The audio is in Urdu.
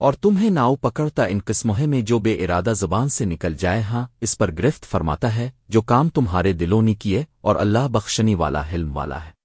اور تمہیں ناؤ پکڑتا ان قسموں میں جو بے ارادہ زبان سے نکل جائے ہاں اس پر گرفت فرماتا ہے، جو کام تمہارے دلوں نے کیے اور اللہ بخشنی والا، حلم والا ہے۔